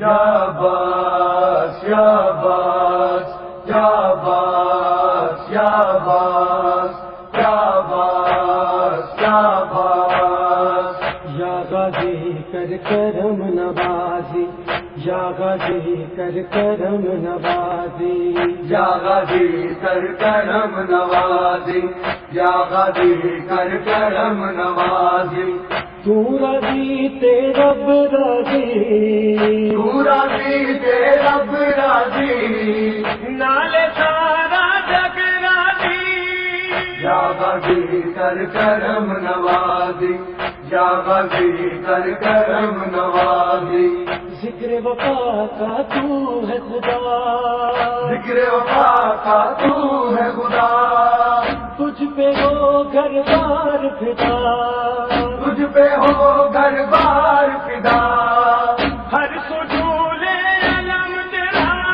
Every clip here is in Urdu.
یا باس یا باس یا باس یا غازی کر کرم نوازی یا غازی کر کرم نوازی۔ یا غازی کر کرم نوازی یا غازی کر کرم نوازی۔ تو راضی تیرا راضی۔ پورا بھی رب راضی۔ نال سارا جگ راضی۔ یا غازی کر کرم نوازی یا غازی کر کرم نوازی۔ ذکر وفا کا تو ہے خدا۔ ذکر وفا کا تو ہے خدا۔ تجھ پہ ہو گھر بار فدا۔ تجھ پہ ہو گھر بار فدا۔ ہر سجول علم تیرا۔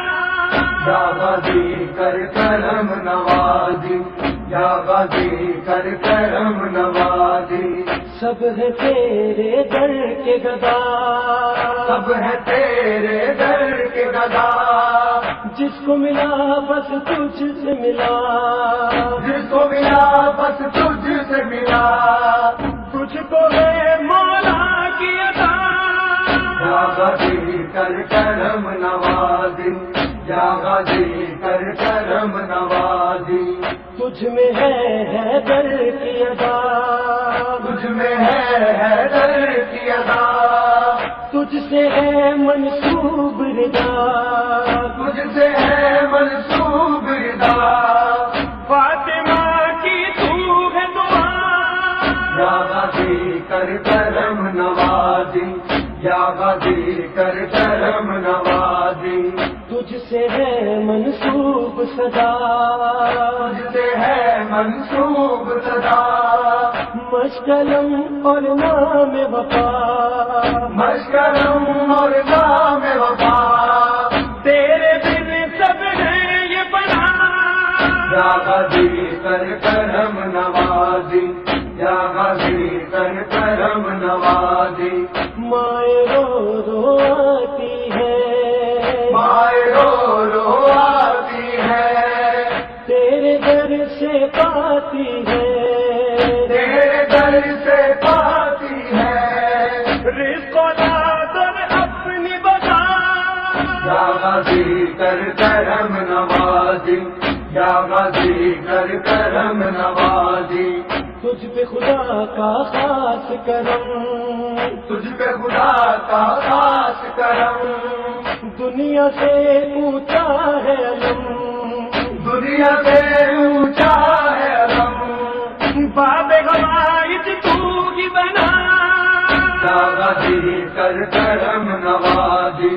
یا غازی کر کرم نوازی یا غازی کر کرم نوازی۔ سب ہے تیرے در کے گدا۔ سب ہے تیرے در کے گدا۔ جس کو ملا بس تجھ سے ملا۔ جس کو ملا بس تجھ سے ملا۔ تجھ کو ہے مولا کی ادا غازی کر کرم نوازی یا غازی کر کرم نوازی۔ تجھ میں ہے ہے در کی ادا میں ہے حیدر کی ادا تجھ سے ہے منصوب ردا تجھ سے ہے منصوب ردا فاطمہ کی تو ہے دعا۔ یا غازی کر کرم نوازی یا غازی کر کرم نوازی۔ تجھ سے ہے منصوب صدا۔ تجھ سے ہے منصوب صدا۔ مشکلم اور نام وفا۔ مشکرم اور نام وفا۔ تیرے بن سب نے یہ بنا یا غازی کر کرم نوازی یا غازی کر کرم نوازی۔ مائیں رو رو آتی ہے۔ مائے رو رو آتی ہے۔ تیرے در سے پاتی ہے۔ کرم نوازی یا غازی کر کرم نوازی۔ تجھ پہ خدا کا خاص کرم۔ تجھ پہ خدا کا خاص کرم۔ دنیا سے اونچا ہے علم۔ دنیا سے اونچا ہے علم۔ باب غوائد تو ہی بنا۔ یا غازی کر کرم نوازی۔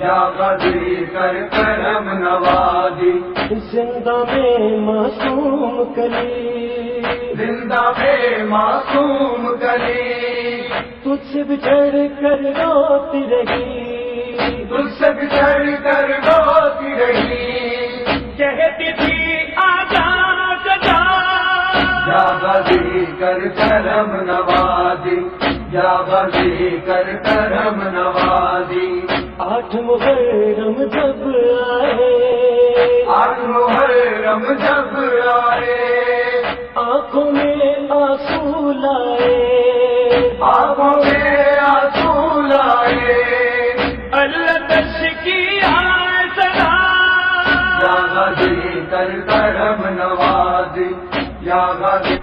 یا غازی کر کرم نوازی؟ زندہ میں معصوم کلی زندہ میں معصوم گلی تجھ سے بچھڑ کر روتی رہی۔ تجھ سے بچھڑ کر روتی رہی۔ کہتی تھی آجا جا یا غازی کر کرم نوازی؟ یا غازی کر کرم نوازی؟ آٹھ محرم جب آئے۔ آج محرم جب آئے۔ آنکھوں میں آنسو لائے۔ آنکھوں میں آنسو لائے۔ اللہ دش کی یا غازی کر کرم نوازی یا غازی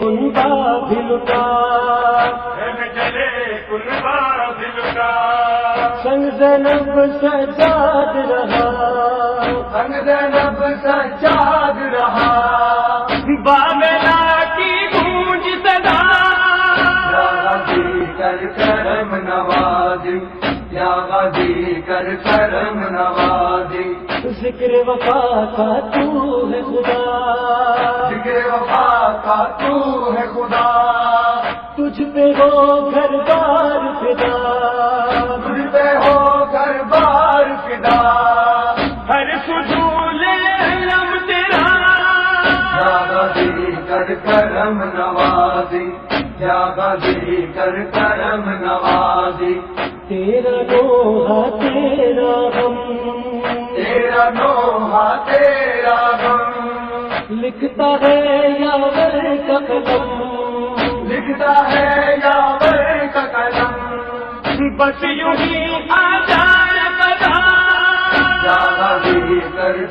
کنبا بھی لٹا۔ سنگ زنب سجاد رہا۔ سنگ زینب سجاد رہا۔ بابلا کی گونج صدا غازی کر کرم نوازی یا غازی کر کرم نوازی ذکر وفا کا تو ہے خدا۔ ذکر وفا کا تو ہے خدا۔ تجھ پہ ہو گھر بار فدا۔ کر کرم نوازی یا غازی کر کر کرم نوازی؟ تیرا روحا تیرا غم۔ تیرا نوحہ تیرا غم۔ لکھتا ہے یاور کا قلم لکھتا ہے یا کا قلم بس یوں ہی آ جائے قدم کر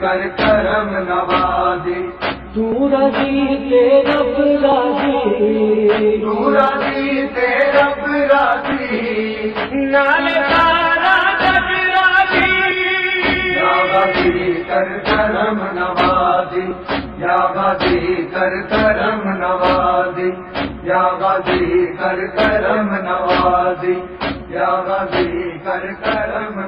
کر کرم نوازی تو راضی تیرا راضی۔ نورا دی تیرب راضی۔ نال تارا جگ راضی۔ جاغی کر کرم نوازی جاغی کر کرم نوازی جاغی کر کرم نوازی جاغی کر کرم